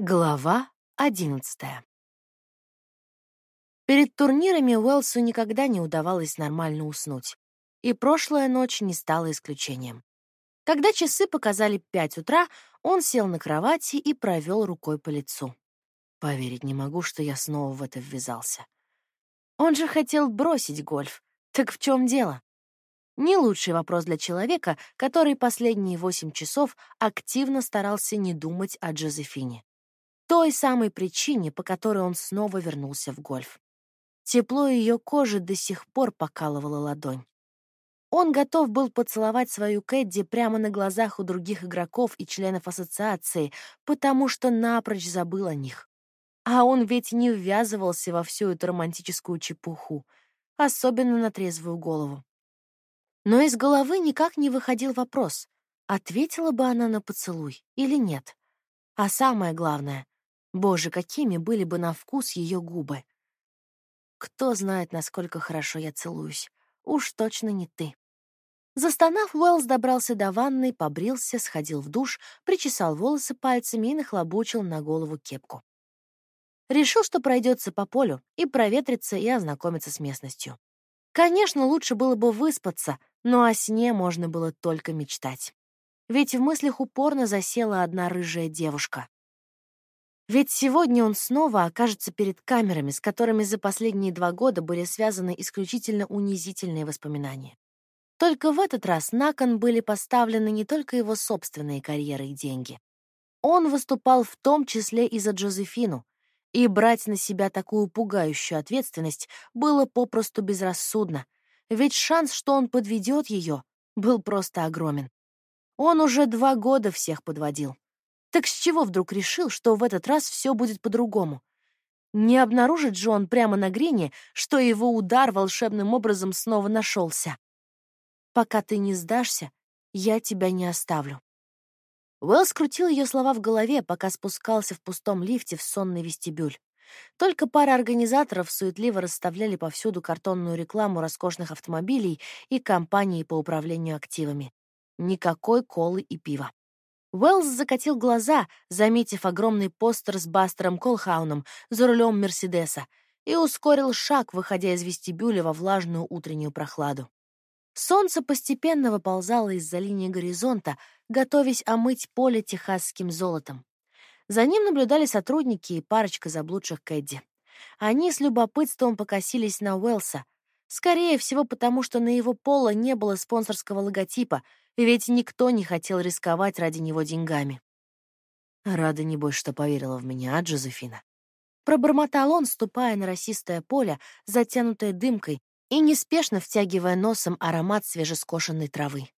Глава одиннадцатая. Перед турнирами Уэлсу никогда не удавалось нормально уснуть, и прошлая ночь не стала исключением. Когда часы показали пять утра, он сел на кровати и провел рукой по лицу. Поверить не могу, что я снова в это ввязался. Он же хотел бросить гольф. Так в чем дело? Не лучший вопрос для человека, который последние восемь часов активно старался не думать о Джозефине той самой причине, по которой он снова вернулся в гольф. Тепло ее кожи до сих пор покалывало ладонь. Он готов был поцеловать свою Кэдди прямо на глазах у других игроков и членов ассоциации, потому что напрочь забыл о них. А он ведь не ввязывался во всю эту романтическую чепуху, особенно на трезвую голову. Но из головы никак не выходил вопрос, ответила бы она на поцелуй или нет. А самое главное, Боже, какими были бы на вкус ее губы. Кто знает, насколько хорошо я целуюсь. Уж точно не ты. Застонав, Уэллс добрался до ванной, побрился, сходил в душ, причесал волосы пальцами и нахлобучил на голову кепку. Решил, что пройдется по полю и проветрится и ознакомиться с местностью. Конечно, лучше было бы выспаться, но о сне можно было только мечтать. Ведь в мыслях упорно засела одна рыжая девушка. Ведь сегодня он снова окажется перед камерами, с которыми за последние два года были связаны исключительно унизительные воспоминания. Только в этот раз на кон были поставлены не только его собственные карьеры и деньги. Он выступал в том числе и за Джозефину, и брать на себя такую пугающую ответственность было попросту безрассудно, ведь шанс, что он подведет ее, был просто огромен. Он уже два года всех подводил. Так с чего вдруг решил, что в этот раз все будет по-другому? Не обнаружит же он прямо на грине, что его удар волшебным образом снова нашелся. «Пока ты не сдашься, я тебя не оставлю». Уэлл скрутил ее слова в голове, пока спускался в пустом лифте в сонный вестибюль. Только пара организаторов суетливо расставляли повсюду картонную рекламу роскошных автомобилей и компаний по управлению активами. Никакой колы и пива. Уэллс закатил глаза, заметив огромный постер с Бастером Колхауном за рулем Мерседеса, и ускорил шаг, выходя из вестибюля во влажную утреннюю прохладу. Солнце постепенно выползало из-за линии горизонта, готовясь омыть поле техасским золотом. За ним наблюдали сотрудники и парочка заблудших Кэдди. Они с любопытством покосились на Уэлса, скорее всего потому, что на его поло не было спонсорского логотипа, ведь никто не хотел рисковать ради него деньгами. Рада, небось, что поверила в меня, а, Джозефина? Пробормотал он, ступая на росистое поле, затянутое дымкой, и неспешно втягивая носом аромат свежескошенной травы.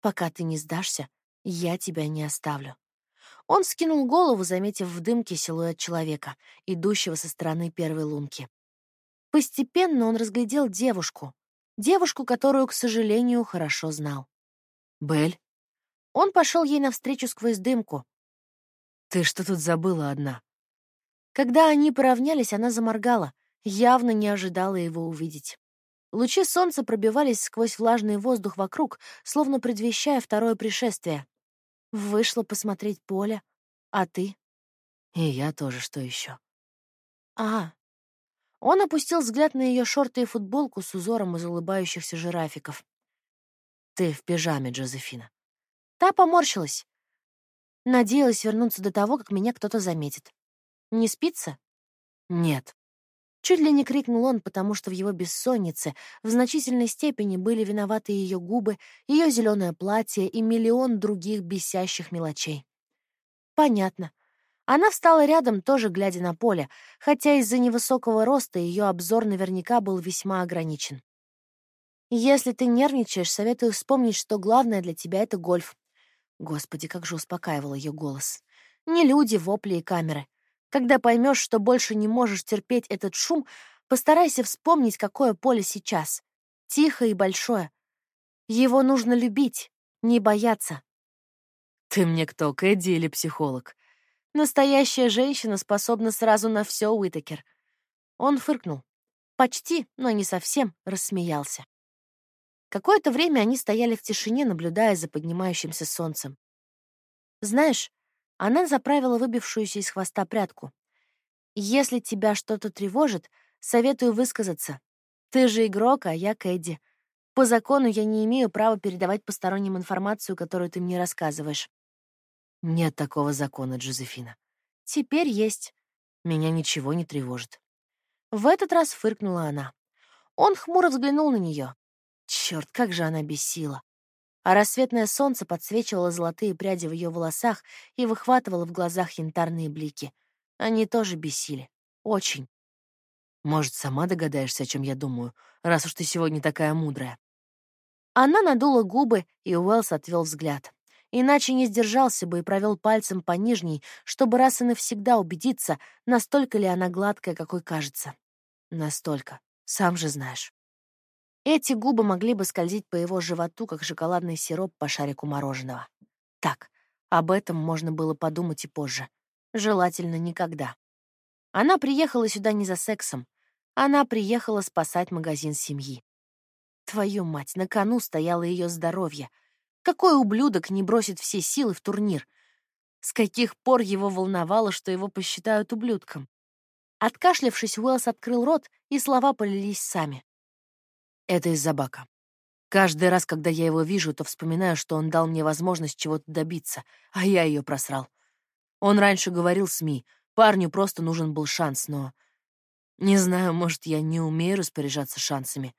«Пока ты не сдашься, я тебя не оставлю». Он скинул голову, заметив в дымке силуэт человека, идущего со стороны первой лунки. Постепенно он разглядел девушку, девушку, которую, к сожалению, хорошо знал. Бель. Он пошел ей навстречу сквозь дымку. Ты что тут забыла одна? Когда они поравнялись, она заморгала, явно не ожидала его увидеть. Лучи солнца пробивались сквозь влажный воздух вокруг, словно предвещая второе пришествие. Вышла посмотреть поле, а ты? И я тоже, что еще? А. Он опустил взгляд на ее шорты и футболку с узором из улыбающихся жирафиков. Ты в пижаме, Джозефина. Та поморщилась. Надеялась вернуться до того, как меня кто-то заметит. Не спится? Нет. Чуть ли не крикнул он, потому что в его бессоннице в значительной степени были виноваты ее губы, ее зеленое платье и миллион других бесящих мелочей. Понятно. Она встала рядом, тоже глядя на поле, хотя из-за невысокого роста ее обзор наверняка был весьма ограничен. Если ты нервничаешь, советую вспомнить, что главное для тебя — это гольф. Господи, как же успокаивал ее голос. Не люди, вопли и камеры. Когда поймешь, что больше не можешь терпеть этот шум, постарайся вспомнить, какое поле сейчас. Тихое и большое. Его нужно любить, не бояться. Ты мне кто, Кэдди или психолог? Настоящая женщина способна сразу на все, Уитакер. Он фыркнул. Почти, но не совсем, рассмеялся. Какое-то время они стояли в тишине, наблюдая за поднимающимся солнцем. «Знаешь, Она заправила выбившуюся из хвоста прядку. «Если тебя что-то тревожит, советую высказаться. Ты же игрок, а я Кэдди. По закону я не имею права передавать посторонним информацию, которую ты мне рассказываешь». «Нет такого закона, Джозефина». «Теперь есть. Меня ничего не тревожит». В этот раз фыркнула она. Он хмуро взглянул на нее. Черт, как же она бесила. А рассветное солнце подсвечивало золотые пряди в ее волосах и выхватывало в глазах янтарные блики. Они тоже бесили. Очень. Может, сама догадаешься, о чем я думаю, раз уж ты сегодня такая мудрая. Она надула губы, и Уэллс отвел взгляд. Иначе не сдержался бы и провел пальцем по нижней, чтобы раз и навсегда убедиться, настолько ли она гладкая, какой кажется. Настолько. Сам же знаешь. Эти губы могли бы скользить по его животу, как шоколадный сироп по шарику мороженого. Так, об этом можно было подумать и позже. Желательно никогда. Она приехала сюда не за сексом. Она приехала спасать магазин семьи. Твою мать, на кону стояло ее здоровье. Какой ублюдок не бросит все силы в турнир? С каких пор его волновало, что его посчитают ублюдком? Откашлявшись, Уэллс открыл рот, и слова полились сами. Это из-за Бака. Каждый раз, когда я его вижу, то вспоминаю, что он дал мне возможность чего-то добиться, а я ее просрал. Он раньше говорил СМИ, парню просто нужен был шанс, но... Не знаю, может, я не умею распоряжаться шансами.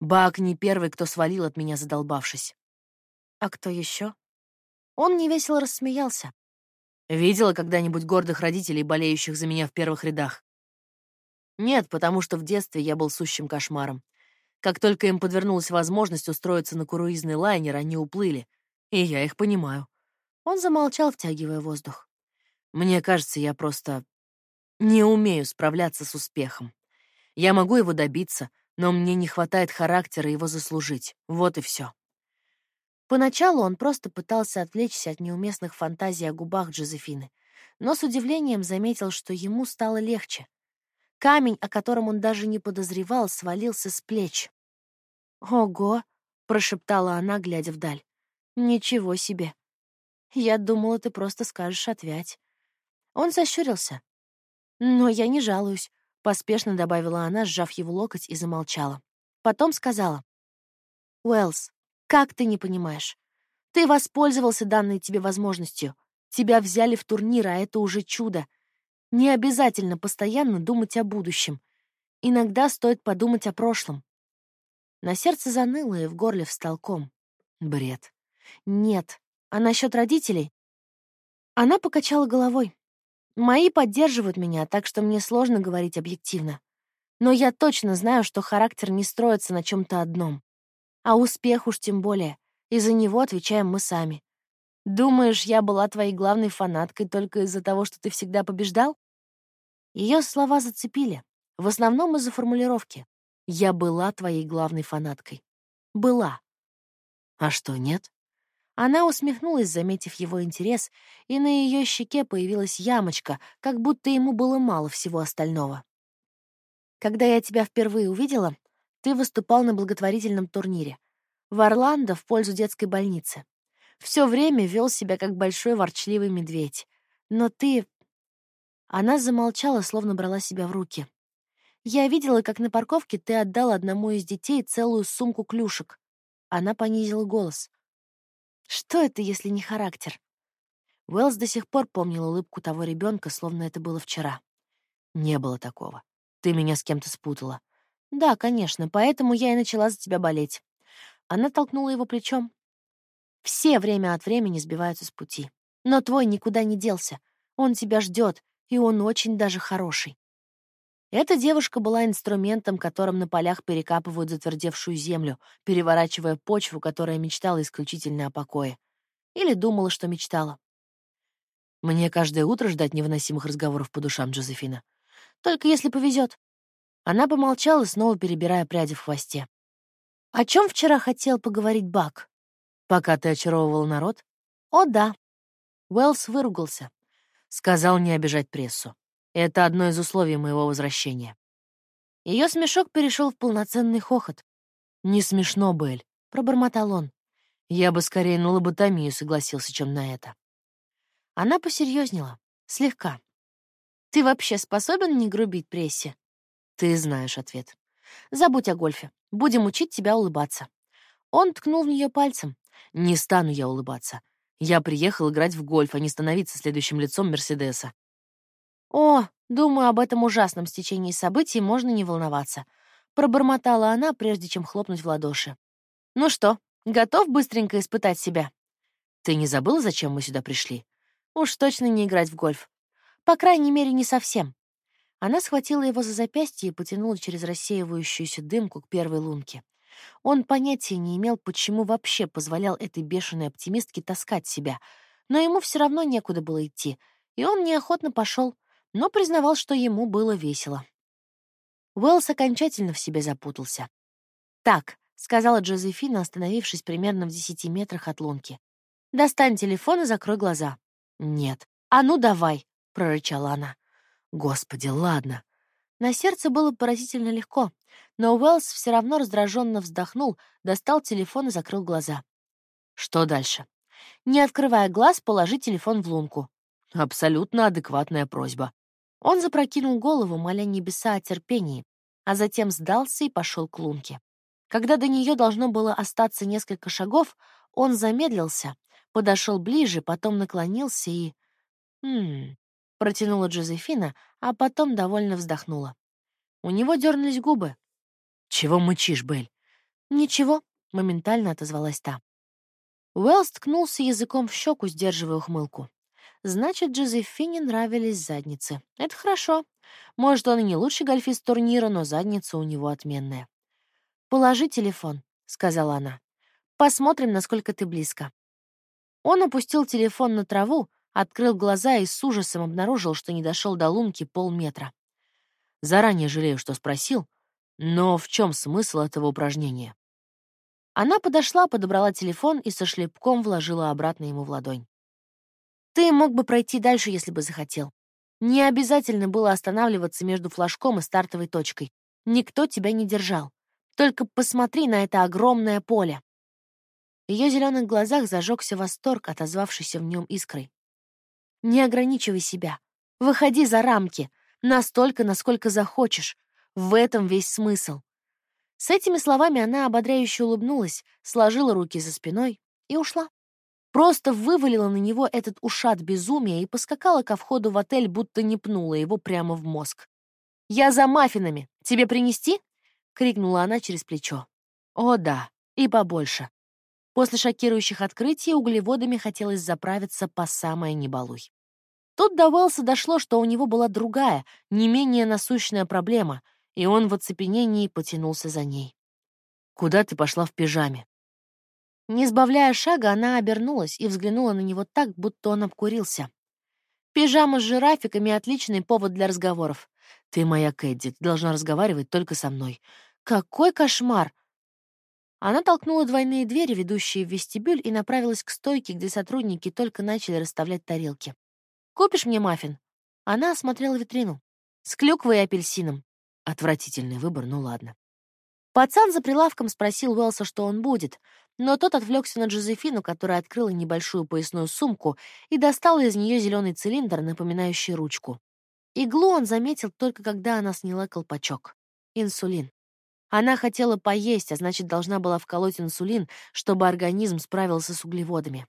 Бак не первый, кто свалил от меня, задолбавшись. А кто еще? Он невесело рассмеялся. Видела когда-нибудь гордых родителей, болеющих за меня в первых рядах? Нет, потому что в детстве я был сущим кошмаром. Как только им подвернулась возможность устроиться на круизный лайнер, они уплыли. И я их понимаю. Он замолчал, втягивая воздух. Мне кажется, я просто не умею справляться с успехом. Я могу его добиться, но мне не хватает характера его заслужить. Вот и все. Поначалу он просто пытался отвлечься от неуместных фантазий о губах Джозефины, но с удивлением заметил, что ему стало легче. Камень, о котором он даже не подозревал, свалился с плеч. «Ого!» — прошептала она, глядя вдаль. «Ничего себе! Я думала, ты просто скажешь отвять». Он сощурился. «Но я не жалуюсь», — поспешно добавила она, сжав его локоть и замолчала. Потом сказала. «Уэллс, как ты не понимаешь? Ты воспользовался данной тебе возможностью. Тебя взяли в турнир, а это уже чудо. Не обязательно постоянно думать о будущем. Иногда стоит подумать о прошлом. На сердце заныло и в горле встал ком. Бред. Нет. А насчет родителей? Она покачала головой. Мои поддерживают меня, так что мне сложно говорить объективно. Но я точно знаю, что характер не строится на чем-то одном. А успех уж тем более. И за него отвечаем мы сами. Думаешь, я была твоей главной фанаткой только из-за того, что ты всегда побеждал? Ее слова зацепили. В основном из-за формулировки. Я была твоей главной фанаткой. Была. А что, нет? Она усмехнулась, заметив его интерес, и на ее щеке появилась ямочка, как будто ему было мало всего остального. Когда я тебя впервые увидела, ты выступал на благотворительном турнире. В Орландо в пользу детской больницы. Все время вел себя как большой ворчливый медведь. Но ты... Она замолчала, словно брала себя в руки. Я видела, как на парковке ты отдал одному из детей целую сумку клюшек. Она понизила голос. Что это, если не характер? Уэллс до сих пор помнил улыбку того ребенка, словно это было вчера. Не было такого. Ты меня с кем-то спутала. «Да, конечно, поэтому я и начала за тебя болеть». Она толкнула его плечом. «Все время от времени сбиваются с пути. Но твой никуда не делся. Он тебя ждет, и он очень даже хороший». Эта девушка была инструментом, которым на полях перекапывают затвердевшую землю, переворачивая почву, которая мечтала исключительно о покое. Или думала, что мечтала. Мне каждое утро ждать невыносимых разговоров по душам, Джозефина. Только если повезет. Она помолчала, снова перебирая пряди в хвосте. «О чем вчера хотел поговорить Бак?» «Пока ты очаровывал народ?» «О, да». Уэллс выругался. Сказал не обижать прессу. Это одно из условий моего возвращения. Ее смешок перешел в полноценный хохот. «Не смешно, Белль», — пробормотал он. «Я бы скорее на лоботомию согласился, чем на это». Она посерьезнела. Слегка. «Ты вообще способен не грубить прессе?» Ты знаешь ответ. «Забудь о гольфе. Будем учить тебя улыбаться». Он ткнул в нее пальцем. «Не стану я улыбаться. Я приехал играть в гольф, а не становиться следующим лицом Мерседеса». «О, думаю, об этом ужасном стечении событий можно не волноваться», — пробормотала она, прежде чем хлопнуть в ладоши. «Ну что, готов быстренько испытать себя?» «Ты не забыла, зачем мы сюда пришли?» «Уж точно не играть в гольф. По крайней мере, не совсем». Она схватила его за запястье и потянула через рассеивающуюся дымку к первой лунке. Он понятия не имел, почему вообще позволял этой бешеной оптимистке таскать себя, но ему все равно некуда было идти, и он неохотно пошел, но признавал, что ему было весело. Уэллс окончательно в себе запутался. «Так», — сказала Джозефина, остановившись примерно в десяти метрах от лунки. «Достань телефон и закрой глаза». «Нет». «А ну давай», — прорычала она. «Господи, ладно». На сердце было поразительно легко, но Уэллс все равно раздраженно вздохнул, достал телефон и закрыл глаза. «Что дальше?» «Не открывая глаз, положи телефон в лунку». Абсолютно адекватная просьба. Он запрокинул голову, моля небеса о терпении, а затем сдался и пошел к лунке. Когда до нее должно было остаться несколько шагов, он замедлился, подошел ближе, потом наклонился и... «Хм...» — протянула Джозефина, а потом довольно вздохнула. У него дернулись губы. «Чего мычишь, Бель?» «Ничего», — моментально отозвалась та. Уэллс ткнулся языком в щеку, сдерживая ухмылку. Значит, Джозефине нравились задницы. Это хорошо. Может, он и не лучший гольфист турнира, но задница у него отменная. «Положи телефон», — сказала она. «Посмотрим, насколько ты близко». Он опустил телефон на траву, открыл глаза и с ужасом обнаружил, что не дошел до лунки полметра. Заранее жалею, что спросил, но в чем смысл этого упражнения? Она подошла, подобрала телефон и со шлепком вложила обратно ему в ладонь. Ты мог бы пройти дальше, если бы захотел. Не обязательно было останавливаться между флажком и стартовой точкой. Никто тебя не держал. Только посмотри на это огромное поле. В ее зеленых глазах зажегся восторг, отозвавшийся в нем искрой. Не ограничивай себя. Выходи за рамки. Настолько, насколько захочешь. В этом весь смысл. С этими словами она ободряюще улыбнулась, сложила руки за спиной и ушла. Просто вывалила на него этот ушат безумия и поскакала ко входу в отель, будто не пнула его прямо в мозг. «Я за маффинами! Тебе принести?» — крикнула она через плечо. «О, да, и побольше». После шокирующих открытий углеводами хотелось заправиться по самое небалуй. Тут до Уэллса дошло, что у него была другая, не менее насущная проблема, и он в оцепенении потянулся за ней. «Куда ты пошла в пижаме?» Не сбавляя шага, она обернулась и взглянула на него так, будто он обкурился. «Пижама с жирафиками — отличный повод для разговоров. Ты моя Кэдди, ты должна разговаривать только со мной». «Какой кошмар!» Она толкнула двойные двери, ведущие в вестибюль, и направилась к стойке, где сотрудники только начали расставлять тарелки. «Купишь мне маффин?» Она осмотрела витрину. «С клюквой и апельсином». Отвратительный выбор, ну ладно. Пацан за прилавком спросил Уэлса, что он будет, но тот отвлекся на Джозефину, которая открыла небольшую поясную сумку и достала из нее зеленый цилиндр, напоминающий ручку. Иглу он заметил только когда она сняла колпачок. Инсулин. Она хотела поесть, а значит, должна была вколоть инсулин, чтобы организм справился с углеводами.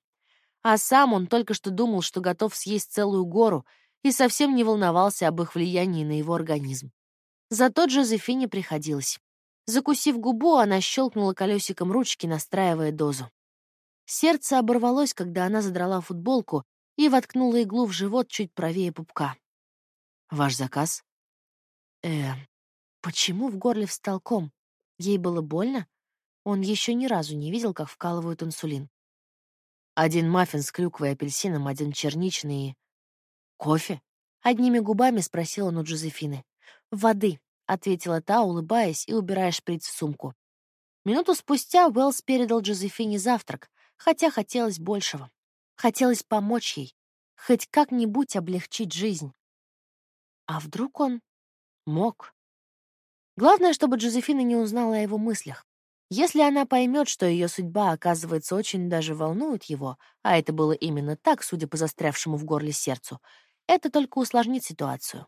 А сам он только что думал, что готов съесть целую гору, и совсем не волновался об их влиянии на его организм. Зато Джозефине приходилось. Закусив губу, она щелкнула колесиком ручки, настраивая дозу. Сердце оборвалось, когда она задрала футболку и воткнула иглу в живот чуть правее пупка. «Ваш заказ?» «Э, почему в горле встал ком? Ей было больно? Он еще ни разу не видел, как вкалывают инсулин. Один маффин с клюквой и апельсином, один черничный и... Кофе? Одними губами спросил он у Джозефины. Воды ответила та, улыбаясь и убирая шприц в сумку. Минуту спустя Уэллс передал Джозефине завтрак, хотя хотелось большего. Хотелось помочь ей, хоть как-нибудь облегчить жизнь. А вдруг он мог? Главное, чтобы Джозефина не узнала о его мыслях. Если она поймет, что ее судьба, оказывается, очень даже волнует его, а это было именно так, судя по застрявшему в горле сердцу, это только усложнит ситуацию.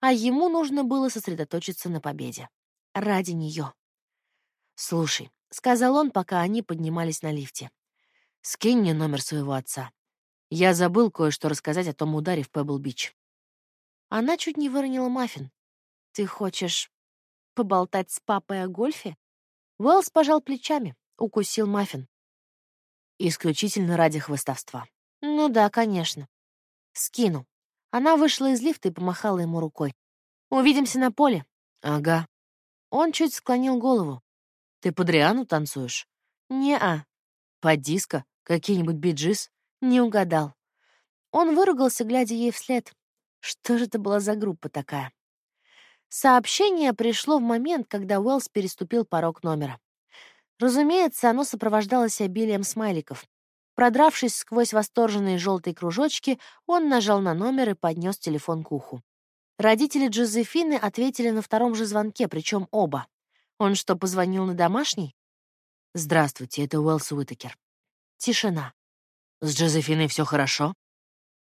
А ему нужно было сосредоточиться на победе. Ради нее. «Слушай», — сказал он, пока они поднимались на лифте, — «скинь мне номер своего отца. Я забыл кое-что рассказать о том ударе в Пебл-Бич». Она чуть не выронила маффин. «Ты хочешь поболтать с папой о гольфе?» Уэллс пожал плечами, укусил маффин. Исключительно ради хвостовства. Ну да, конечно. Скину. Она вышла из лифта и помахала ему рукой. Увидимся на поле. Ага. Он чуть склонил голову. Ты под Риану танцуешь? Не-а. Под диско? Какие-нибудь биджис? Не угадал. Он выругался, глядя ей вслед. Что же это была за группа такая? Сообщение пришло в момент, когда Уэллс переступил порог номера. Разумеется, оно сопровождалось обилием смайликов. Продравшись сквозь восторженные желтые кружочки, он нажал на номер и поднес телефон к уху. Родители Джозефины ответили на втором же звонке, причем оба. Он что, позвонил на домашний? «Здравствуйте, это Уэллс Уитакер». Тишина. «С Джозефиной все хорошо?»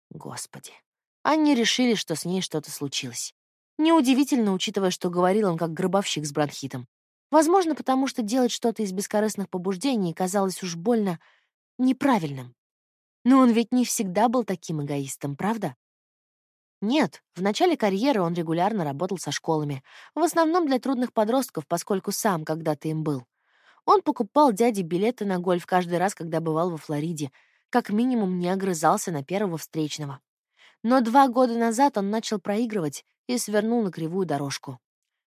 Господи. Они решили, что с ней что-то случилось. Неудивительно, учитывая, что говорил он как гробовщик с бронхитом. Возможно, потому что делать что-то из бескорыстных побуждений казалось уж больно неправильным. Но он ведь не всегда был таким эгоистом, правда? Нет, в начале карьеры он регулярно работал со школами, в основном для трудных подростков, поскольку сам когда-то им был. Он покупал дяде билеты на гольф каждый раз, когда бывал во Флориде, как минимум не огрызался на первого встречного. Но два года назад он начал проигрывать и свернул на кривую дорожку.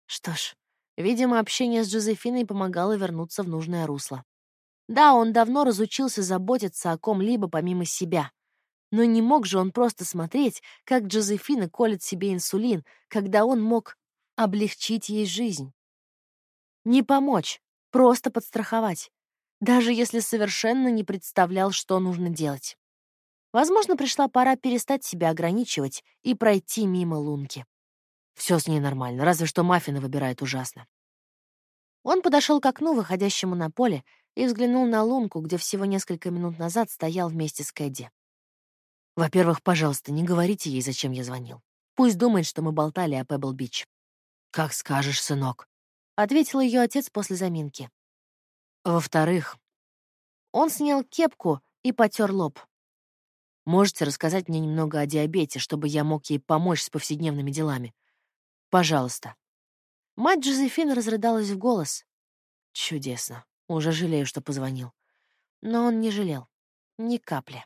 Что ж, видимо, общение с Джозефиной помогало вернуться в нужное русло. Да, он давно разучился заботиться о ком-либо помимо себя. Но не мог же он просто смотреть, как Джозефина колет себе инсулин, когда он мог облегчить ей жизнь. Не помочь, просто подстраховать, даже если совершенно не представлял, что нужно делать. Возможно, пришла пора перестать себя ограничивать и пройти мимо лунки. Все с ней нормально, разве что маффины выбирает ужасно. Он подошел к окну, выходящему на поле, и взглянул на лунку, где всего несколько минут назад стоял вместе с Кэдди. «Во-первых, пожалуйста, не говорите ей, зачем я звонил. Пусть думает, что мы болтали о Пебл-Бич». «Как скажешь, сынок», — ответил ее отец после заминки. «Во-вторых...» Он снял кепку и потер лоб. «Можете рассказать мне немного о диабете, чтобы я мог ей помочь с повседневными делами? Пожалуйста». Мать Джозефины разрыдалась в голос. Чудесно. Уже жалею, что позвонил. Но он не жалел. Ни капли.